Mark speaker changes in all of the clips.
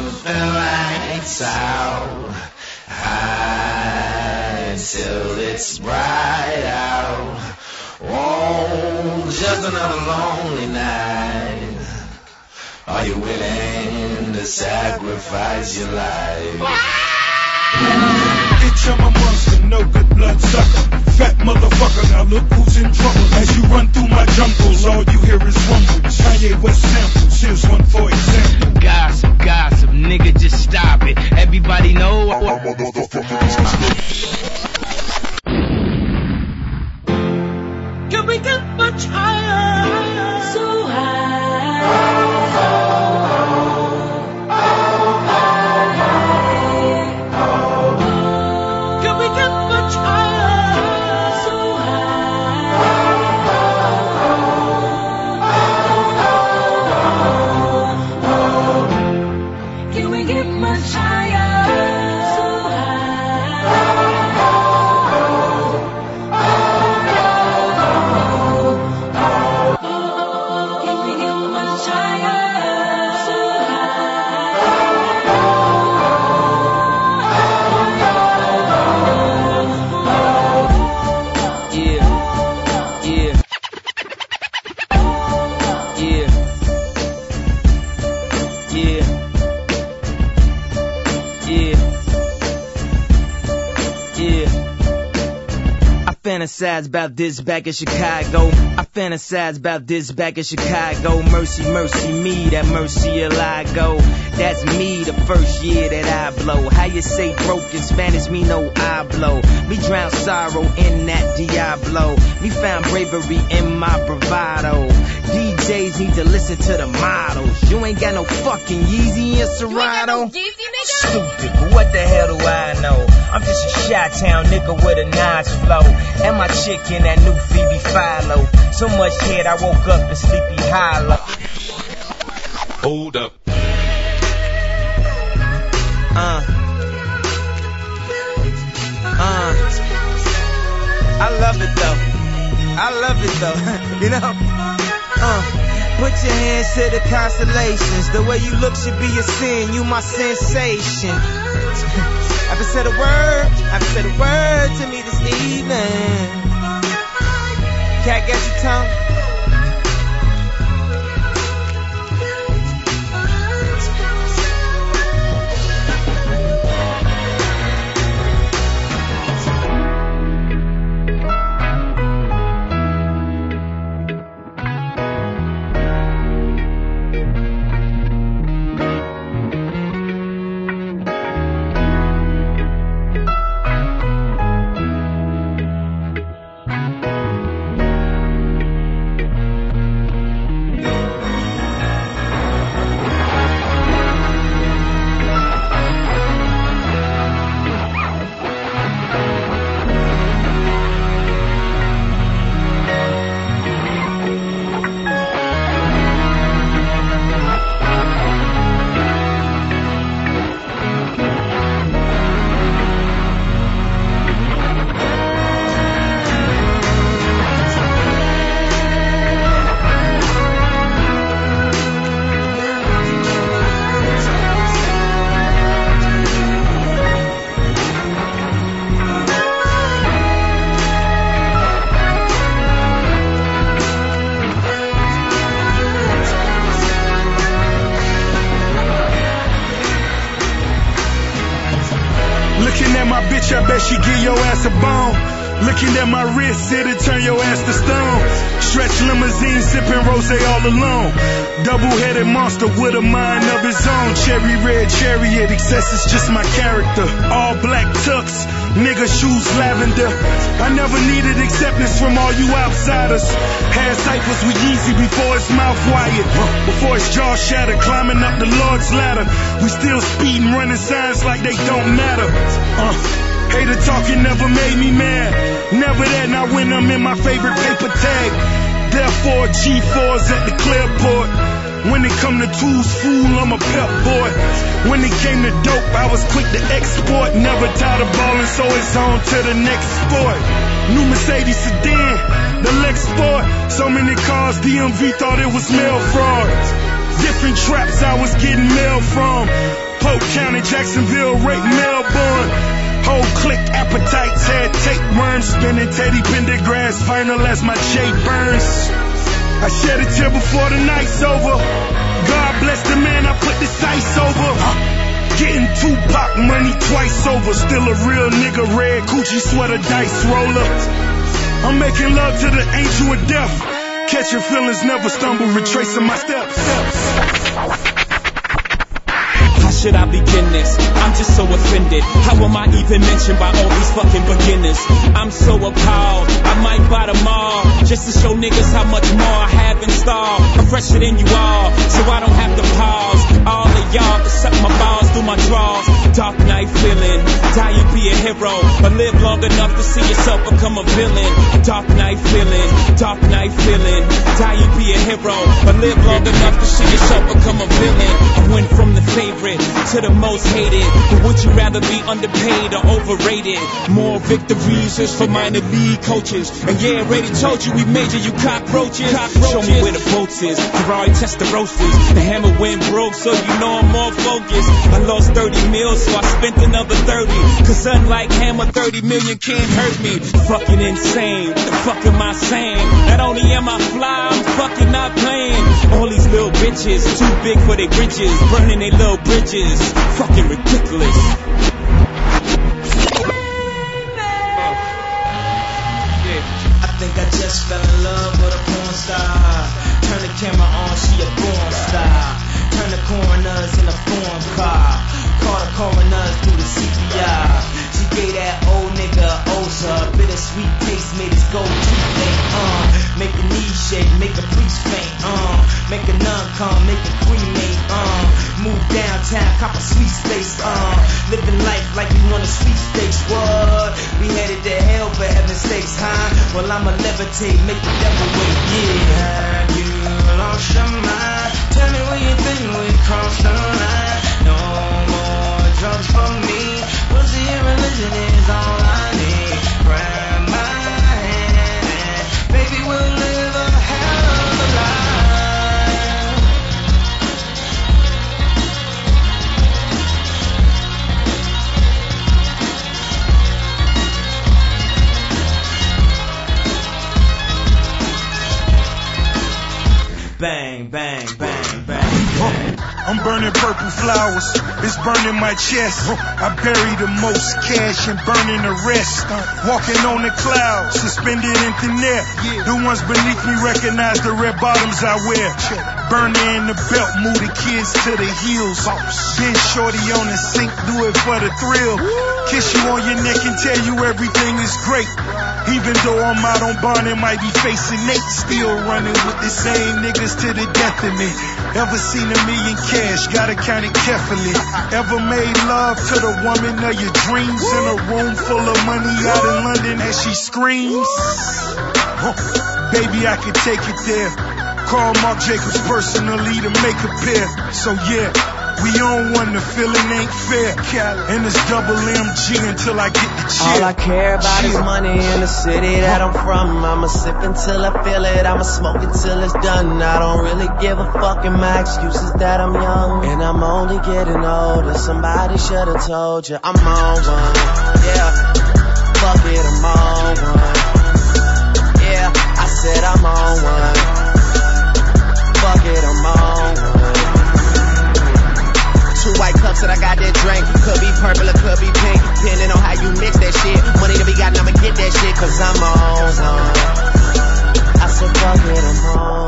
Speaker 1: the lights out high till it's bright out. Oh, just another lonely night. Are you willing to sacrifice your life?
Speaker 2: Bitch, I'm a monster, no good blood sucker. Fat motherfucker, now look who's in trouble. As you run through my jungles, all you hear is rumbles. Kanye West samples, here's one for example.
Speaker 3: Fantasize about this back in Chicago. I fantasize about this back in Chicago. Mercy, mercy me, that mercy I go. That's me the first year that I blow. How you say broke in Spanish, me no I blow. Me drown sorrow in that Diablo. Me found bravery in my bravado. DJs need to listen to the models. You ain't got no fucking Yeezy and Serato. Stupid, but what the hell do I know? I'm just a shot town nigga with a nice flow. And my chick in that new Phoebe Philo. So much head I woke up in Sleepy Hollow.
Speaker 2: Hold up.
Speaker 3: Uh. Uh. I love it though. I love it though. you know? Put your hands to the constellations. The way you look should be a sin. You my sensation. Haven't said a word. Haven't said a word to me this evening. Cat get your tongue?
Speaker 2: Your ass a bone. Looking at my wrist, it'll turn your ass to stone. Stretch limousine, sipping rose all alone. Double-headed monster with a mind of his own. Cherry red chariot, excess is just my character. All black tux, nigga shoes lavender. I never needed acceptance from all you outsiders. Had ciphers with Yeezy before his mouth wired. Before his jaw shattered, climbing up the Lord's ladder. We still speeding, running signs like they don't matter. Uh. Hater talking never made me mad. Never that, not when I'm in my favorite paper tag. Therefore, G4s at the Clearport. When it come to tools, fool, I'm a pep boy. When it came to dope, I was quick to export. Never tired of balling, so it's on to the next sport. New Mercedes sedan, the Lex Sport. So many cars, DMV thought it was mail fraud. Different traps I was getting mail from. Polk County, Jacksonville, Rape, Melbourne. Whole click appetites had tapeworms, spinning Teddy Pendergrass final as my Jay Burns. I shed a tear before the night's over. God bless the man I put the sights over. Getting Tupac money twice over. Still a real nigga, red Coochie sweater, dice roller. I'm making love to the angel of death. Catching feelings, never stumble, retracing my steps.
Speaker 4: How should I begin this? I'm just so offended. How am I even mentioned by all these fucking beginners? I'm so appalled. I might buy them all just to show niggas how much more I have in store. I'm fresher than you all, so I don't have to pause. All of y'all to suck my balls through my drawers. Dark night feeling, die you be a hero, but live long enough to see yourself become a villain. Dark night feeling, dark night feeling, hero, but live long enough to see yourself become a villain. I went from the favorite to the most hated, but would you rather be underpaid or overrated? More victories just for minor league coaches, and yeah, already told you we major you cockroaches. cockroaches. Show me where the boats is, Ferrari Testarossas. The roasters. The hammer went broke, so you know I'm more focused. I lost 30 mils, so I spent another 30. Cause unlike Hammer, 30 million can't hurt me. Fucking insane. What the fuck am I saying? Not only am I fly, I'm fucking not playing. All these little bitches, too big for their britches. Burning their little bridges. Fucking ridiculous.
Speaker 3: I think I just fell in love with a porn star. Turn the camera on, she a born star. Turn the coroners in a foreign car. Call the coroners through the CPR. She gave that old nigga Oza. Bittersweet taste made his gold teeth faint. Make a priest faint. Uh, make a nun come, make a cremate. Uh, move downtown, cop a sweet space. Uh, living life like we won a sweepstakes. What? We headed to hell for heaven's sakes, huh? Well, I'ma levitate, make the devil wait. Yeah. Have you lost your mind? Tell me where you been, we crossed the line. No
Speaker 2: burning purple flowers, it's burning my chest. I bury the most cash and burning the rest. Walking on the clouds, suspended in thin air. The ones beneath me recognize the red bottoms I wear. Burner in the belt, move the kids to the heels. Been shorty on the sink, do it for the thrill. Kiss you on your neck and tell you everything is great. Even though I'm out on bond and might be facing Nate, still running with the same niggas to the death of me. Ever seen a million cash? Gotta count it carefully. Ever made love to the woman of your dreams in a room full of money out in London as she screams? Huh. Baby, I could take it there. Call Mark Jacobs personally to make a pair. So yeah, we on one, the feeling ain't fair. And it's double MG until I get the check.
Speaker 5: All I care about is money in the city that I'm from. I'ma sip until I feel it. I'ma smoke it till it's done. I don't really give a fuck. And my excuse is that I'm young. And I'm only getting older. Somebody should've told you I'm on one. Yeah. Fuck it, I'm on one. Yeah. I said I'm on one. I'm on. Two white cups that I got that drink. Could be purple or could be pink. Depending on how you mix that shit. Money to be gotten, I'ma get that shit. Cause I'm on one. I said, fuck I'm on.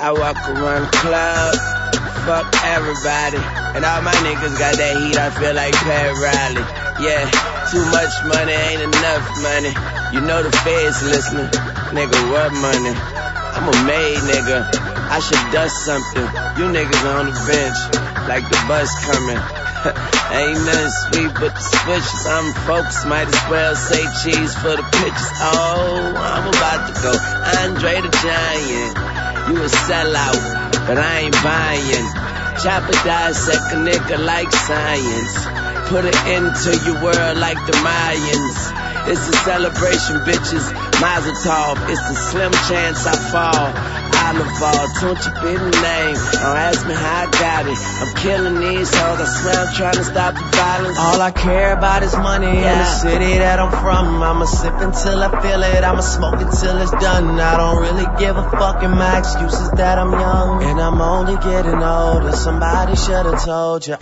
Speaker 6: I walk around the club, fuck everybody. And all my niggas got that heat, I feel like Pat Riley. Yeah, too much money ain't enough money. You know the feds listening. Nigga, what money? I'm a made nigga. I should dust something. You niggas on the bench, like the bus coming. Ain't nothing sweet but the switches. I'm focused, might as well say cheese for the pictures. Oh, I'm about to go. Andre the Giant. You a sellout, but I ain't buying. Chopper dissect a nigga like science. Put it into your world like the Mayans. It's a celebration, bitches. Mazel tov. It's a slim chance I fall. I
Speaker 7: Bolivar, Tunchi be the name. Don't ask me how I got it. I'm killing these hoes, I swear I'm trying to stop the violence. All I care about is money yeah. and the city that I'm from. I'ma sip until I feel it, I'ma smoke until it's done. I don't really give a fuck, and my excuse is that I'm young. And I'm only getting older, somebody should've told you.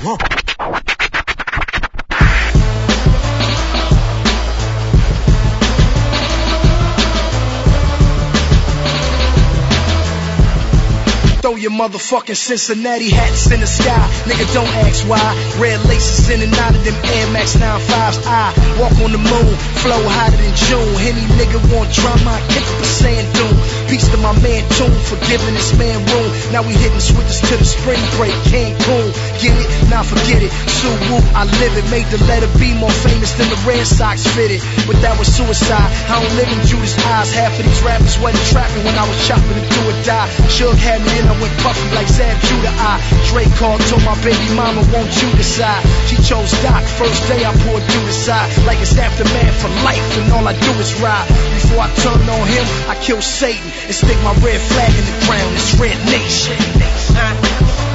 Speaker 8: Throw your motherfucking Cincinnati hats in the sky. Nigga, don't ask why. Red laces in and out of them Air Max 95s. I walk on the moon, flow hotter than June. Any nigga want drama, I kick up a sand dune. Peace to my man Tune for giving this man room. Now we hitting switches to the spring break. Cancun, get it? Now forget it. So whoop, I live it. Made the letter B more famous than the Red Sox fitted. But that was suicide. I don't live in Judas' eyes. Half of these rappers wasn't trapping when I was chopping do or die. Shug had me and I went puffy like Zab Judah. I Drake called, told my baby mama, won't you decide? She chose Doc. First day I poured through the side. Like it's aftermath for life, and all I do is ride. Before I turn on him, I kill Satan and stick my red flag in the ground. It's Red Nation.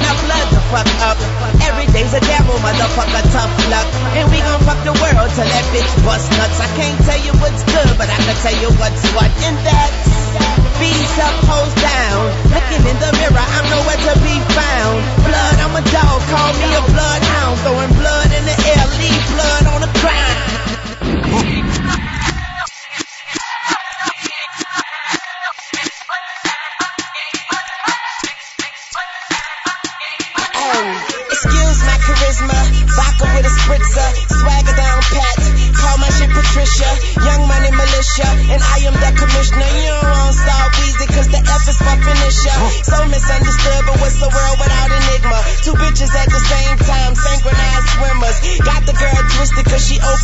Speaker 5: Now blood the fuck up. Every day's a devil, motherfucker, tough luck. And we gon' fuck the world till that bitch bust nuts. I can't tell you what's good, but I can tell you what's what. And that's Bees up, hoes down. In the mirror, I'm nowhere to be found. Blood, I'm a dog, call me a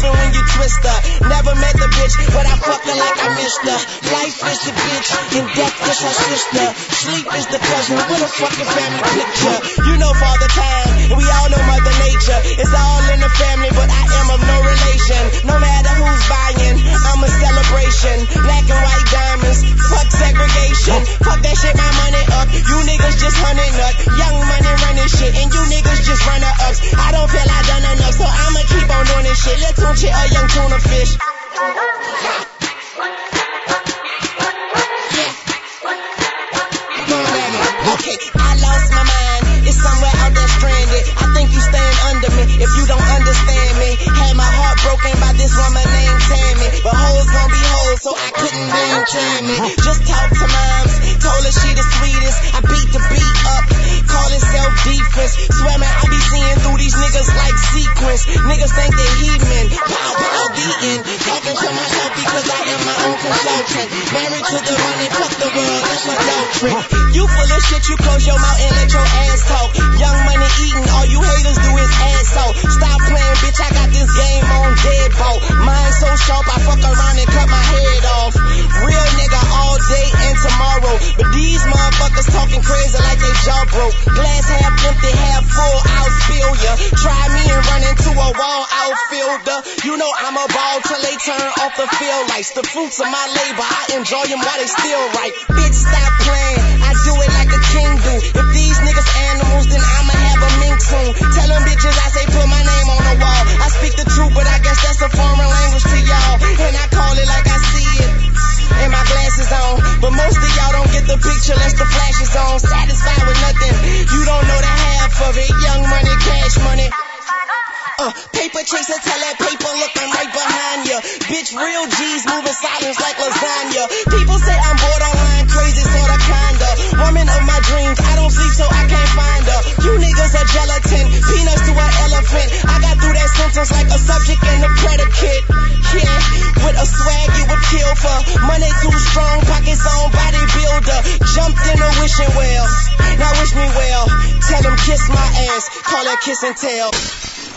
Speaker 5: cause when you twist her. Never met the bitch, but I fuck her like I missed her. Life is the bitch. And death is her sister. Sleep is the cousin. What a fucking family picture. You know father time. And we all know mother nature. It's all Her she the sweetest. I beat the beat up. Call it self defense. Swear man, I be seeing through these niggas like sequence. Niggas think they heathen. Pow, pow, beating. Talking to myself because I am my own consultant. Married to the money, fuck the world, that's adultery. You full of shit, you close your mouth and let your ass talk. Young money eating, all you haters do is ass out. Stop playing, bitch, I got this game on deadbolt. Mine so sharp, I fuck around and cut my head But these motherfuckers talking crazy like they jaw broke. Glass half empty, half full, I'll spill ya. Try me and run into a wall outfielder. You know I'm a ball till they turn off the field lights. The fruits of my labor, I enjoy them while they still right. Bitch, stop playing. I do it like a king do. If these niggas animals, then I'ma have a mink soon. Tell them bitches I say put my name on the wall. I speak the truth, but I guess that's a foreign language to y'all. And I call it like I see. And my glasses on. But most of y'all don't get the picture unless the flash is on. Satisfied with nothing. You don't know the half of it. Young money, cash money. Uh, paper chaser, tell that paper look, I'm right behind ya. Bitch, real G's moving silence like lasagna. Wishing well. Now wish me well. Tell them kiss my ass, call that kiss and tell.